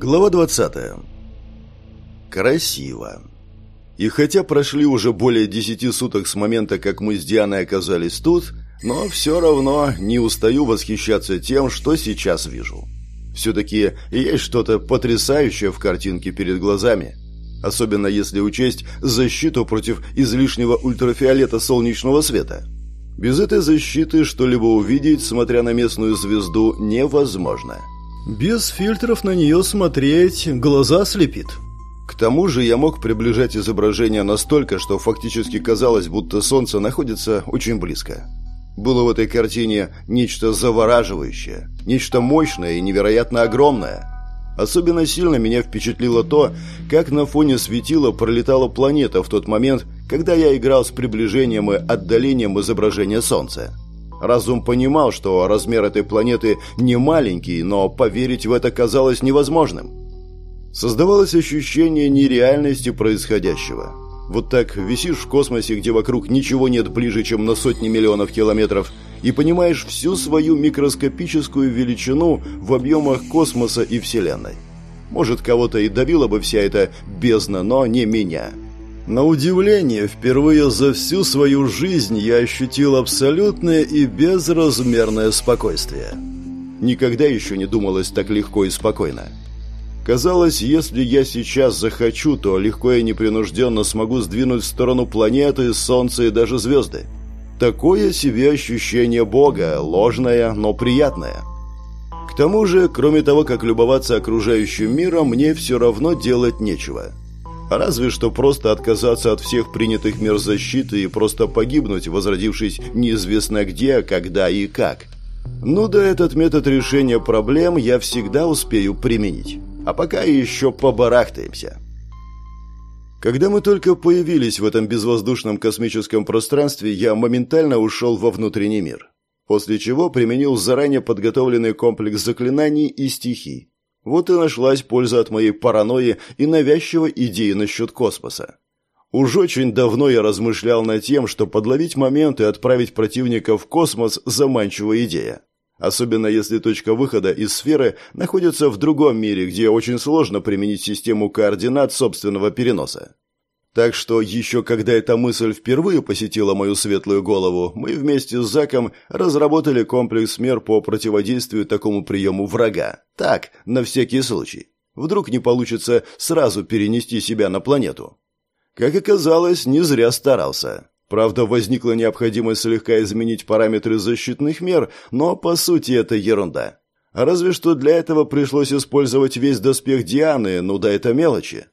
Глава 20. Красиво. И хотя прошли уже более десяти суток с момента, как мы с Дианой оказались тут, но все равно не устаю восхищаться тем, что сейчас вижу. Все-таки есть что-то потрясающее в картинке перед глазами. Особенно если учесть защиту против излишнего ультрафиолета солнечного света. Без этой защиты что-либо увидеть, смотря на местную звезду, невозможно. Без фильтров на нее смотреть глаза слепит. К тому же я мог приближать изображение настолько, что фактически казалось, будто солнце находится очень близко. Было в этой картине нечто завораживающее, нечто мощное и невероятно огромное. Особенно сильно меня впечатлило то, как на фоне светила пролетала планета в тот момент, когда я играл с приближением и отдалением изображения Солнца. Разум понимал, что размер этой планеты не маленький, но поверить в это казалось невозможным. Создавалось ощущение нереальности происходящего. Вот так висишь в космосе, где вокруг ничего нет ближе, чем на сотни миллионов километров, и понимаешь всю свою микроскопическую величину в объемах космоса и Вселенной. Может, кого-то и давила бы вся эта бездна, но не меня. На удивление, впервые за всю свою жизнь я ощутил абсолютное и безразмерное спокойствие. Никогда еще не думалось так легко и спокойно. Казалось, если я сейчас захочу, то легко и непринужденно смогу сдвинуть в сторону планеты, Солнца и даже звезды. Такое себе ощущение Бога, ложное, но приятное. К тому же, кроме того, как любоваться окружающим миром, мне все равно делать нечего. Разве что просто отказаться от всех принятых мер защиты и просто погибнуть, возродившись неизвестно где, когда и как. Ну да, этот метод решения проблем я всегда успею применить. А пока еще побарахтаемся. Когда мы только появились в этом безвоздушном космическом пространстве, я моментально ушел во внутренний мир. После чего применил заранее подготовленный комплекс заклинаний и стихий, вот и нашлась польза от моей паранойи и навязчивой идеи насчет космоса. Уж очень давно я размышлял над тем, что подловить момент и отправить противника в космос – заманчивая идея. Особенно если точка выхода из сферы находится в другом мире, где очень сложно применить систему координат собственного переноса. Так что еще когда эта мысль впервые посетила мою светлую голову, мы вместе с Заком разработали комплекс мер по противодействию такому приему врага. Так, на всякий случай. Вдруг не получится сразу перенести себя на планету. Как оказалось, не зря старался. Правда, возникла необходимость слегка изменить параметры защитных мер, но по сути это ерунда. Разве что для этого пришлось использовать весь доспех Дианы, ну да это мелочи.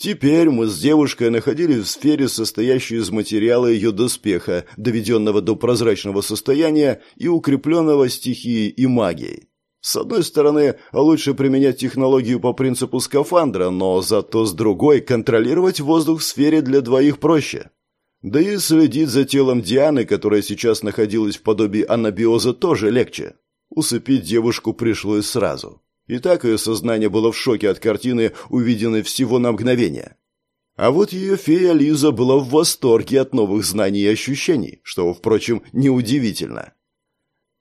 Теперь мы с девушкой находились в сфере, состоящей из материала ее доспеха, доведенного до прозрачного состояния и укрепленного стихией и магией. С одной стороны, лучше применять технологию по принципу скафандра, но зато с другой контролировать воздух в сфере для двоих проще. Да и следить за телом Дианы, которая сейчас находилась в подобии анабиоза, тоже легче. Усыпить девушку пришлось сразу. И так ее сознание было в шоке от картины, увиденной всего на мгновение. А вот ее фея Лиза была в восторге от новых знаний и ощущений, что, впрочем, неудивительно.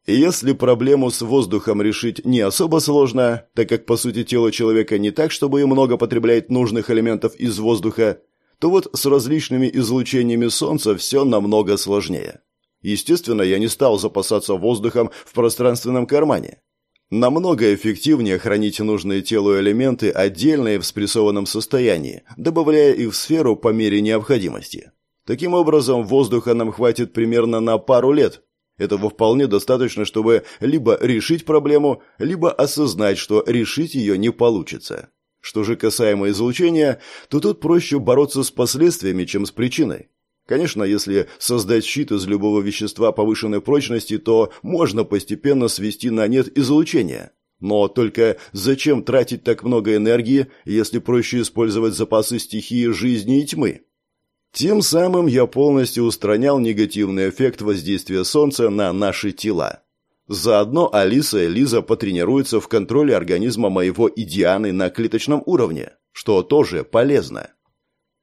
Если проблему с воздухом решить не особо сложно, так как, по сути, тело человека не так, чтобы и много потребляет нужных элементов из воздуха, то вот с различными излучениями Солнца все намного сложнее. Естественно, я не стал запасаться воздухом в пространственном кармане. Намного эффективнее хранить нужные телу элементы отдельно и в спрессованном состоянии, добавляя их в сферу по мере необходимости. Таким образом, воздуха нам хватит примерно на пару лет. Этого вполне достаточно, чтобы либо решить проблему, либо осознать, что решить ее не получится. Что же касаемо излучения, то тут проще бороться с последствиями, чем с причиной. Конечно, если создать щит из любого вещества повышенной прочности, то можно постепенно свести на нет излучение. Но только зачем тратить так много энергии, если проще использовать запасы стихии жизни и тьмы? Тем самым я полностью устранял негативный эффект воздействия Солнца на наши тела. Заодно Алиса и Лиза потренируются в контроле организма моего и Дианы на клеточном уровне, что тоже полезно.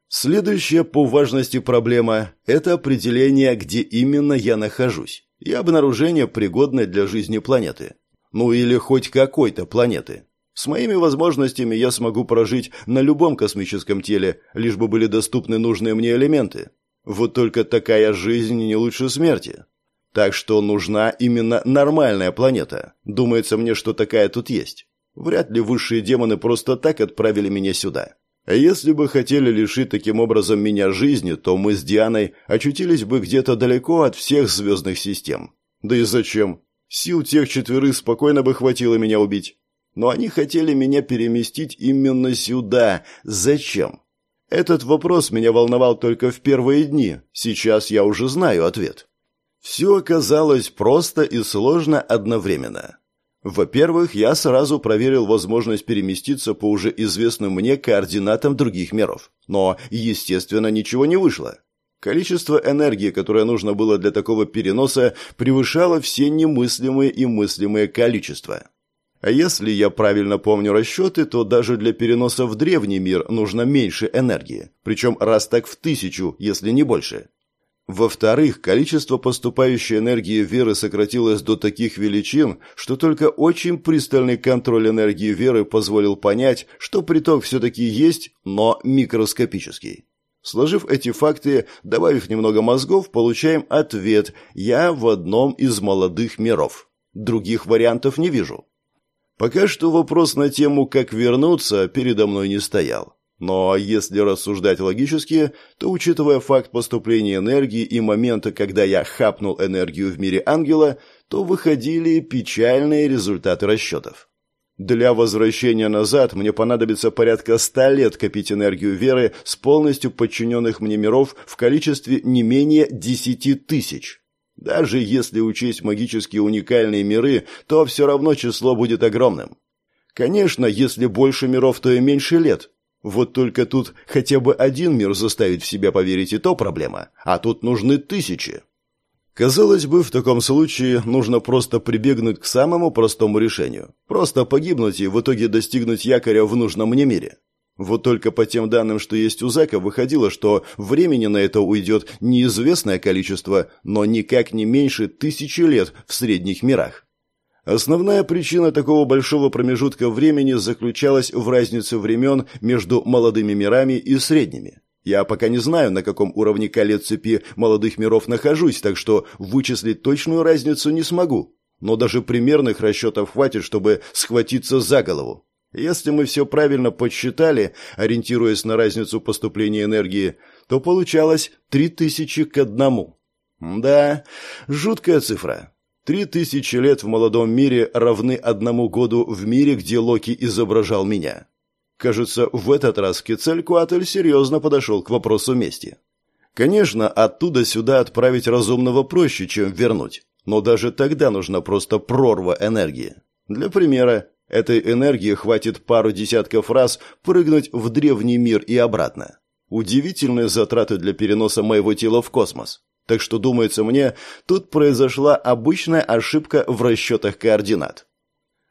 Следующая по важности проблема – это определение, где именно я нахожусь, и обнаружение пригодной для жизни планеты. Ну или хоть какой-то планеты. С моими возможностями я смогу прожить на любом космическом теле, лишь бы были доступны нужные мне элементы. Вот только такая жизнь не лучше смерти. Так что нужна именно нормальная планета. Думается мне, что такая тут есть. Вряд ли высшие демоны просто так отправили меня сюда. А если бы хотели лишить таким образом меня жизни, то мы с Дианой очутились бы где-то далеко от всех звездных систем. Да и зачем? Сил тех четверых спокойно бы хватило меня убить. Но они хотели меня переместить именно сюда. Зачем? Этот вопрос меня волновал только в первые дни. Сейчас я уже знаю ответ. Все оказалось просто и сложно одновременно. Во-первых, я сразу проверил возможность переместиться по уже известным мне координатам других миров. Но, естественно, ничего не вышло. Количество энергии, которое нужно было для такого переноса, превышало все немыслимые и мыслимые количества. А если я правильно помню расчеты, то даже для переноса в древний мир нужно меньше энергии, причем раз так в тысячу, если не больше. Во-вторых, количество поступающей энергии веры сократилось до таких величин, что только очень пристальный контроль энергии веры позволил понять, что приток все-таки есть, но микроскопический. Сложив эти факты, добавив немного мозгов, получаем ответ «Я в одном из молодых миров». Других вариантов не вижу. Пока что вопрос на тему «как вернуться» передо мной не стоял. Но если рассуждать логически, то, учитывая факт поступления энергии и момента, когда я хапнул энергию в мире ангела, то выходили печальные результаты расчетов. Для возвращения назад мне понадобится порядка ста лет копить энергию веры с полностью подчиненных мне миров в количестве не менее десяти тысяч. Даже если учесть магические уникальные миры, то все равно число будет огромным. Конечно, если больше миров, то и меньше лет, вот только тут хотя бы один мир заставить в себя поверить и то проблема, а тут нужны тысячи. Казалось бы, в таком случае нужно просто прибегнуть к самому простому решению. Просто погибнуть и в итоге достигнуть якоря в нужном мне мире. Вот только по тем данным, что есть у Зака, выходило, что времени на это уйдет неизвестное количество, но никак не меньше тысячи лет в средних мирах. Основная причина такого большого промежутка времени заключалась в разнице времен между молодыми мирами и средними. Я пока не знаю, на каком уровне колец цепи молодых миров нахожусь, так что вычислить точную разницу не смогу. Но даже примерных расчетов хватит, чтобы схватиться за голову. Если мы все правильно подсчитали, ориентируясь на разницу поступления энергии, то получалось 3000 к одному. Да, жуткая цифра. Три тысячи лет в молодом мире равны одному году в мире, где Локи изображал меня. Кажется, в этот раз Кецалькуатль серьезно подошел к вопросу мести. Конечно, оттуда сюда отправить разумного проще, чем вернуть. Но даже тогда нужна просто прорва энергии. Для примера, этой энергии хватит пару десятков раз прыгнуть в древний мир и обратно. Удивительные затраты для переноса моего тела в космос. Так что, думается мне, тут произошла обычная ошибка в расчетах координат.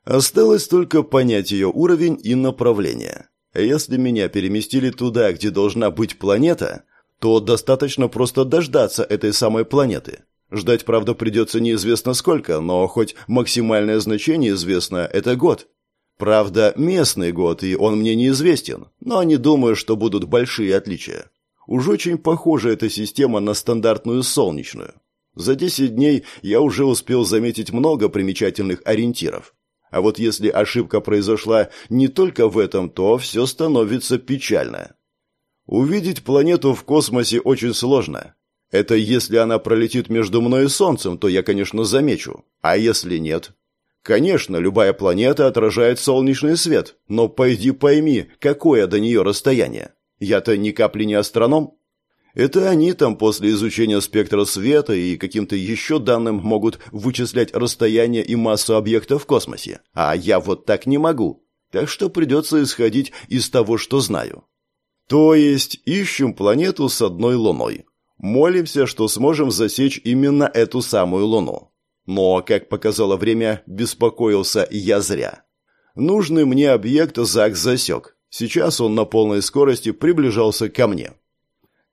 Осталось только понять ее уровень и направление. Если меня переместили туда, где должна быть планета, то достаточно просто дождаться этой самой планеты. Ждать, правда, придется неизвестно сколько, но хоть максимальное значение известно – это год. Правда, местный год, и он мне неизвестен, но не думаю, что будут большие отличия. Уж очень похожа эта система на стандартную солнечную. За 10 дней я уже успел заметить много примечательных ориентиров. А вот если ошибка произошла не только в этом, то все становится печально. Увидеть планету в космосе очень сложно. Это если она пролетит между мной и Солнцем, то я, конечно, замечу. А если нет? Конечно, любая планета отражает солнечный свет, но пойди пойми, какое до нее расстояние. Я-то ни капли не астроном. Это они там после изучения спектра света и каким-то еще данным могут вычислять расстояние и массу объекта в космосе. А я вот так не могу. Так что придется исходить из того, что знаю. То есть ищем планету с одной луной. Молимся, что сможем засечь именно эту самую луну. Но, как показало время, беспокоился я зря. Нужный мне объект Зак засек. Сейчас он на полной скорости приближался ко мне.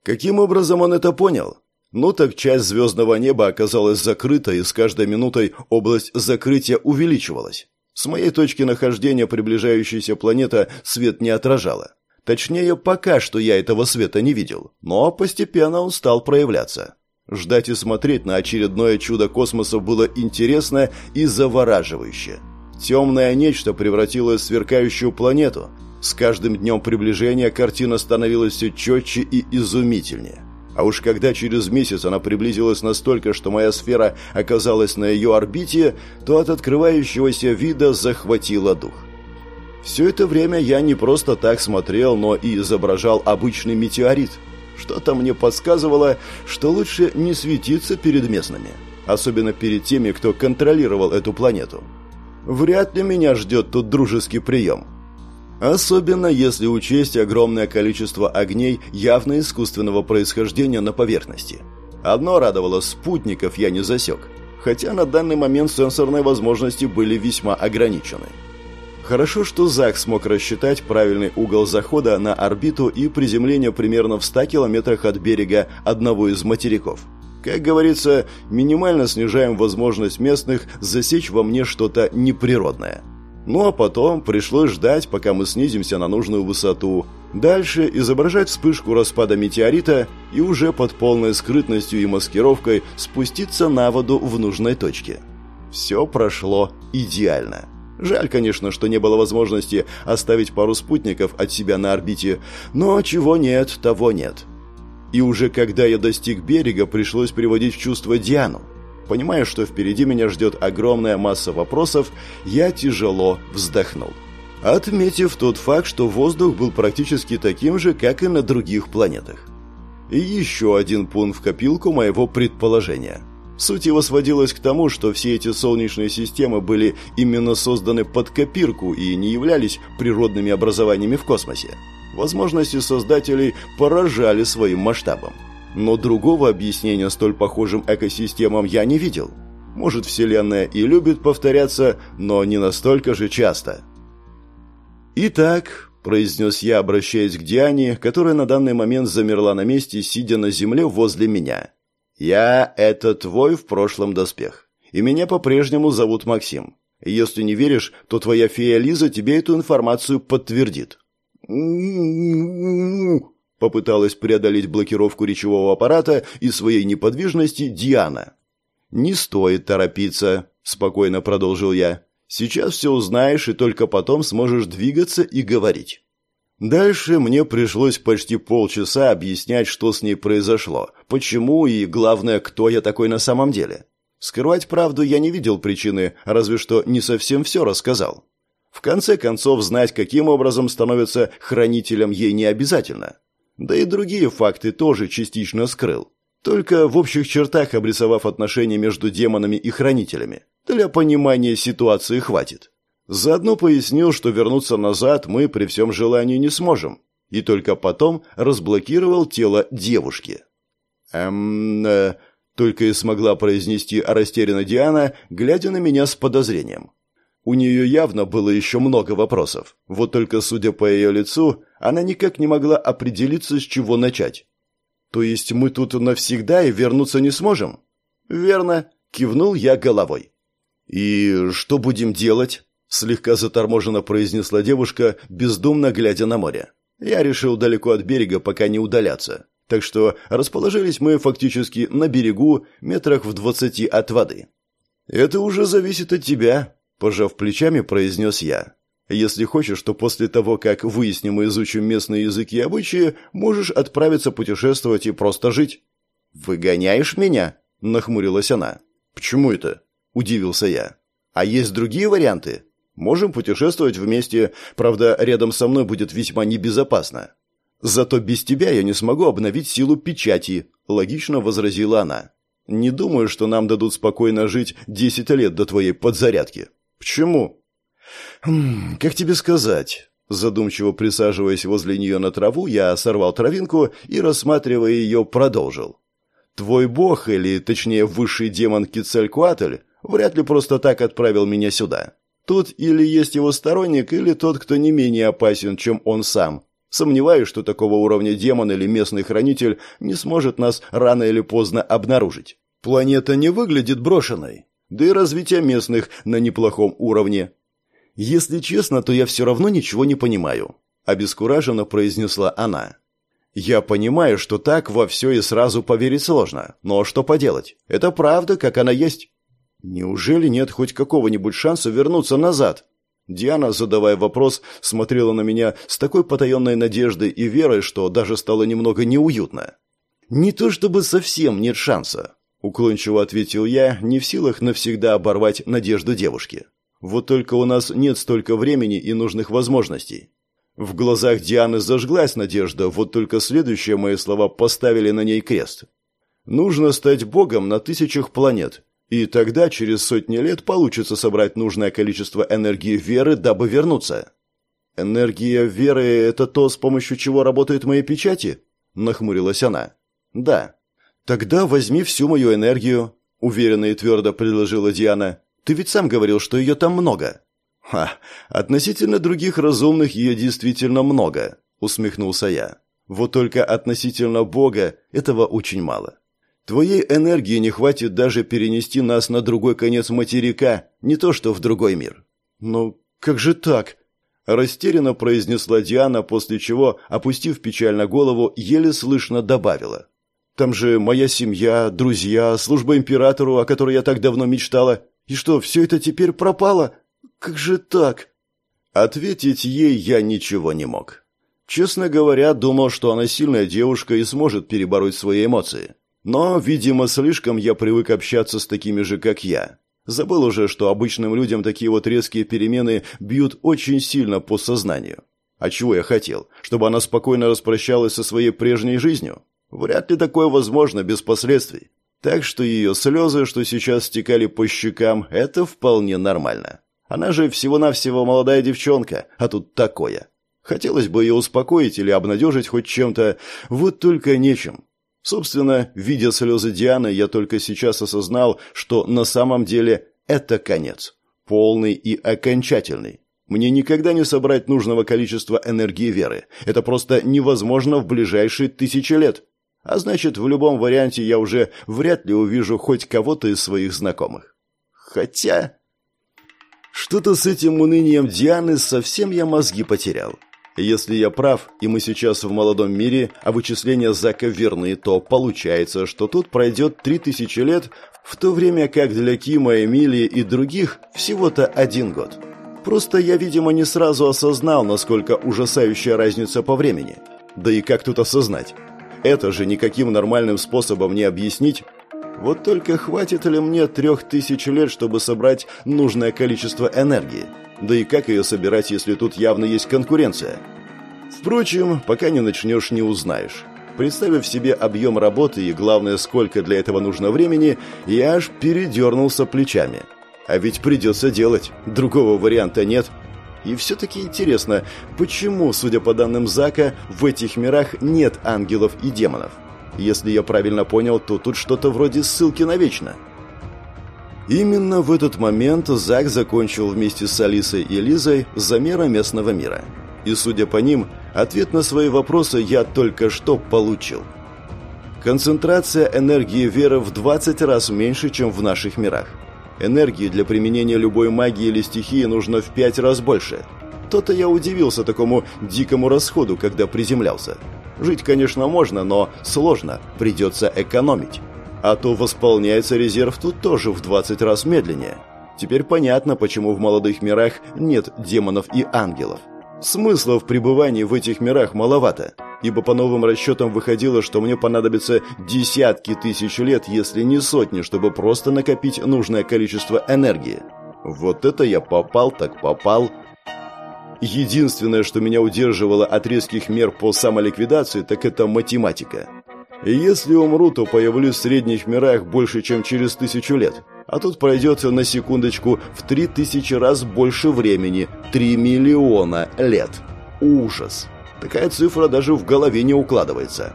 Каким образом он это понял? Ну так часть звездного неба оказалась закрыта, и с каждой минутой область закрытия увеличивалась. С моей точки нахождения приближающаяся планета свет не отражала. Точнее, пока что я этого света не видел, но постепенно он стал проявляться. Ждать и смотреть на очередное чудо космоса было интересно и завораживающе. Темное нечто превратилось в сверкающую планету. С каждым днем приближения картина становилась все четче и изумительнее. А уж когда через месяц она приблизилась настолько, что моя сфера оказалась на ее орбите, то от открывающегося вида захватило дух. Все это время я не просто так смотрел, но и изображал обычный метеорит. Что-то мне подсказывало, что лучше не светиться перед местными, особенно перед теми, кто контролировал эту планету. Вряд ли меня ждет тут дружеский прием. Особенно если учесть огромное количество огней явно искусственного происхождения на поверхности. Одно радовало, спутников я не засек, хотя на данный момент сенсорные возможности были весьма ограничены. Хорошо, что Зак смог рассчитать правильный угол захода на орбиту и приземления примерно в 100 километрах от берега одного из материков. Как говорится, минимально снижаем возможность местных засечь во мне что-то неприродное – ну а потом пришлось ждать, пока мы снизимся на нужную высоту. Дальше изображать вспышку распада метеорита и уже под полной скрытностью и маскировкой спуститься на воду в нужной точке. Все прошло идеально. Жаль, конечно, что не было возможности оставить пару спутников от себя на орбите, но чего нет, того нет. И уже когда я достиг берега, пришлось приводить в чувство Диану. Понимая, что впереди меня ждет огромная масса вопросов, я тяжело вздохнул. Отметив тот факт, что воздух был практически таким же, как и на других планетах. И еще один пункт в копилку моего предположения. Суть его сводилась к тому, что все эти солнечные системы были именно созданы под копирку и не являлись природными образованиями в космосе. Возможности создателей поражали своим масштабом. Но другого объяснения столь похожим экосистемам я не видел. Может, Вселенная и любит повторяться, но не настолько же часто. «Итак», – произнес я, обращаясь к Диане, которая на данный момент замерла на месте, сидя на земле возле меня. «Я – это твой в прошлом доспех, и меня по-прежнему зовут Максим. Если не веришь, то твоя фея Лиза тебе эту информацию подтвердит». Попыталась преодолеть блокировку речевого аппарата и своей неподвижности Диана. «Не стоит торопиться», – спокойно продолжил я. «Сейчас все узнаешь, и только потом сможешь двигаться и говорить». Дальше мне пришлось почти полчаса объяснять, что с ней произошло, почему и, главное, кто я такой на самом деле. Скрывать правду я не видел причины, разве что не совсем все рассказал. В конце концов, знать, каким образом становится хранителем ей не обязательно. Да и другие факты тоже частично скрыл. Только в общих чертах обрисовав отношения между демонами и хранителями. Для понимания ситуации хватит. Заодно пояснил, что вернуться назад мы при всем желании не сможем. И только потом разблокировал тело девушки. «Эм...» э, Только и смогла произнести растерянно Диана, глядя на меня с подозрением. У нее явно было еще много вопросов. Вот только, судя по ее лицу, она никак не могла определиться, с чего начать. «То есть мы тут навсегда и вернуться не сможем?» «Верно», — кивнул я головой. «И что будем делать?» — слегка заторможенно произнесла девушка, бездумно глядя на море. Я решил далеко от берега пока не удаляться. Так что расположились мы фактически на берегу, метрах в двадцати от воды. «Это уже зависит от тебя», Пожав плечами, произнес я. «Если хочешь, то после того, как выясним и изучим местные языки и обычаи, можешь отправиться путешествовать и просто жить». «Выгоняешь меня?» – нахмурилась она. «Почему это?» – удивился я. «А есть другие варианты? Можем путешествовать вместе, правда, рядом со мной будет весьма небезопасно. Зато без тебя я не смогу обновить силу печати», – логично возразила она. «Не думаю, что нам дадут спокойно жить десять лет до твоей подзарядки». «Почему?» «Хм, «Как тебе сказать?» Задумчиво присаживаясь возле нее на траву, я сорвал травинку и, рассматривая ее, продолжил. «Твой бог, или точнее высший демон Кицалькуатль, вряд ли просто так отправил меня сюда. Тут или есть его сторонник, или тот, кто не менее опасен, чем он сам. Сомневаюсь, что такого уровня демон или местный хранитель не сможет нас рано или поздно обнаружить. Планета не выглядит брошенной да и развитие местных на неплохом уровне. «Если честно, то я все равно ничего не понимаю», – обескураженно произнесла она. «Я понимаю, что так во все и сразу поверить сложно, но что поделать? Это правда, как она есть». «Неужели нет хоть какого-нибудь шанса вернуться назад?» Диана, задавая вопрос, смотрела на меня с такой потаенной надеждой и верой, что даже стало немного неуютно. «Не то чтобы совсем нет шанса», — уклончиво ответил я, не в силах навсегда оборвать надежду девушки. «Вот только у нас нет столько времени и нужных возможностей». В глазах Дианы зажглась надежда, вот только следующие мои слова поставили на ней крест. «Нужно стать богом на тысячах планет, и тогда через сотни лет получится собрать нужное количество энергии веры, дабы вернуться. Энергия веры – это то, с помощью чего работают мои печати? Нахмурилась она. Да. Тогда возьми всю мою энергию, уверенно и твердо предложила Диана. Ты ведь сам говорил, что ее там много. Ха, относительно других разумных ее действительно много, усмехнулся я. Вот только относительно Бога этого очень мало. Твоей энергии не хватит даже перенести нас на другой конец материка, не то что в другой мир. Ну, как же так? Растерянно произнесла Диана, после чего, опустив печально голову, еле слышно добавила. Там же моя семья, друзья, служба императору, о которой я так давно мечтала. И что, все это теперь пропало? Как же так? Ответить ей я ничего не мог. Честно говоря, думал, что она сильная девушка и сможет перебороть свои эмоции. Но, видимо, слишком я привык общаться с такими же, как я. Забыл уже, что обычным людям такие вот резкие перемены бьют очень сильно по сознанию. А чего я хотел? Чтобы она спокойно распрощалась со своей прежней жизнью? Вряд ли такое возможно без последствий. Так что ее слезы, что сейчас стекали по щекам, это вполне нормально. Она же всего-навсего молодая девчонка, а тут такое. Хотелось бы ее успокоить или обнадежить хоть чем-то, вот только нечем. Собственно, видя слезы Дианы, я только сейчас осознал, что на самом деле это конец. Полный и окончательный. Мне никогда не собрать нужного количества энергии веры. Это просто невозможно в ближайшие тысячи лет. А значит, в любом варианте я уже вряд ли увижу хоть кого-то из своих знакомых. Хотя... Что-то с этим унынием Дианы совсем я мозги потерял. Если я прав, и мы сейчас в молодом мире, а вычисления Зака верны, то получается, что тут пройдет три тысячи лет, в то время как для Кима, Эмилии и других всего-то один год. Просто я, видимо, не сразу осознал, насколько ужасающая разница по времени. Да и как тут осознать? Это же никаким нормальным способом не объяснить. Вот только хватит ли мне трех тысяч лет, чтобы собрать нужное количество энергии? Да и как ее собирать, если тут явно есть конкуренция? Впрочем, пока не начнешь, не узнаешь. Представив себе объем работы и, главное, сколько для этого нужно времени, я аж передернулся плечами. А ведь придется делать, другого варианта нет. И все-таки интересно, почему, судя по данным Зака, в этих мирах нет ангелов и демонов? Если я правильно понял, то тут что-то вроде ссылки на вечно. Именно в этот момент Зак закончил вместе с Алисой и Лизой замеры местного мира. И, судя по ним, ответ на свои вопросы я только что получил. Концентрация энергии веры в 20 раз меньше, чем в наших мирах. Энергии для применения любой магии или стихии нужно в 5 раз больше. То-то я удивился такому дикому расходу, когда приземлялся. Жить, конечно, можно, но сложно, придется экономить. А то восполняется резерв тут тоже в 20 раз медленнее. Теперь понятно, почему в молодых мирах нет демонов и ангелов. Смысла в пребывании в этих мирах маловато, ибо по новым расчетам выходило, что мне понадобится десятки тысяч лет, если не сотни, чтобы просто накопить нужное количество энергии. Вот это я попал так попал. Единственное, что меня удерживало от резких мер по самоликвидации, так это математика. Если умру, то появлюсь в средних мирах больше, чем через тысячу лет. А тут пройдет на секундочку в три тысячи раз больше времени. Три миллиона лет. Ужас. Такая цифра даже в голове не укладывается.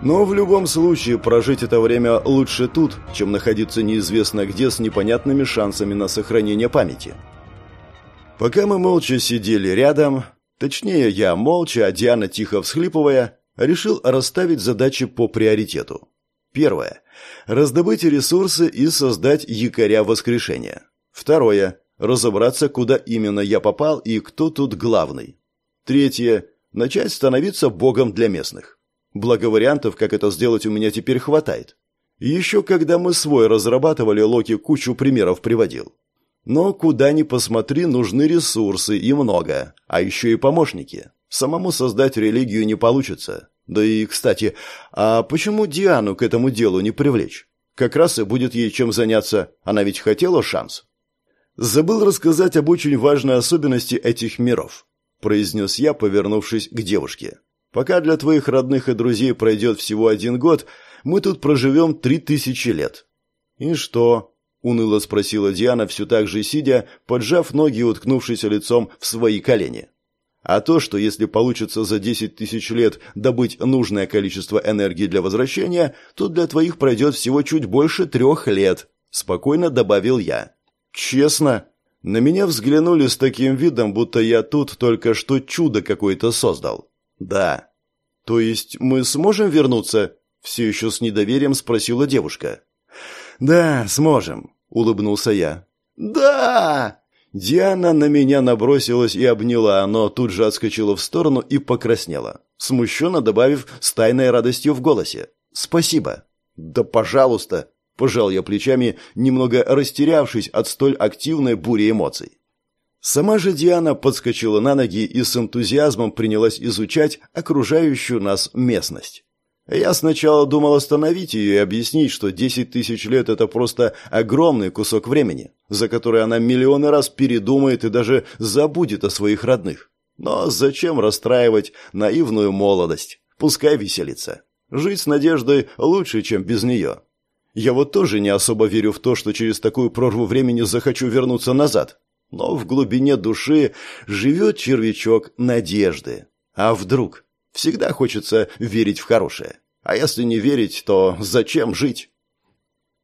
Но в любом случае прожить это время лучше тут, чем находиться неизвестно где с непонятными шансами на сохранение памяти. Пока мы молча сидели рядом, точнее я молча, а Диана тихо всхлипывая, решил расставить задачи по приоритету. Первое. Раздобыть ресурсы и создать якоря воскрешения. Второе. разобраться, куда именно я попал и кто тут главный. Третье – начать становиться богом для местных. Благо вариантов, как это сделать, у меня теперь хватает. Еще когда мы свой разрабатывали, Локи кучу примеров приводил. Но куда ни посмотри, нужны ресурсы и много, а еще и помощники. Самому создать религию не получится. Да и, кстати, а почему Диану к этому делу не привлечь? Как раз и будет ей чем заняться, она ведь хотела шанс. Забыл рассказать об очень важной особенности этих миров, произнес я, повернувшись к девушке. Пока для твоих родных и друзей пройдет всего один год, мы тут проживем три тысячи лет». «И что?» — уныло спросила Диана, все так же сидя, поджав ноги и уткнувшись лицом в свои колени. «А то, что если получится за десять тысяч лет добыть нужное количество энергии для возвращения, то для твоих пройдет всего чуть больше трех лет», — спокойно добавил я. «Честно?» На меня взглянули с таким видом, будто я тут только что чудо какое-то создал. «Да». «То есть мы сможем вернуться?» Все еще с недоверием спросила девушка. «Да, сможем», — улыбнулся я. «Да!» Диана на меня набросилась и обняла, но тут же отскочила в сторону и покраснела, смущенно добавив с тайной радостью в голосе. «Спасибо». «Да пожалуйста», — пожал я плечами, немного растерявшись от столь активной бури эмоций. Сама же Диана подскочила на ноги и с энтузиазмом принялась изучать окружающую нас местность. Я сначала думал остановить ее и объяснить, что 10 тысяч лет – это просто огромный кусок времени, за который она миллионы раз передумает и даже забудет о своих родных. Но зачем расстраивать наивную молодость? Пускай веселится. Жить с надеждой лучше, чем без нее. Я вот тоже не особо верю в то, что через такую прорву времени захочу вернуться назад. Но в глубине души живет червячок надежды. А вдруг? Всегда хочется верить в хорошее. А если не верить, то зачем жить?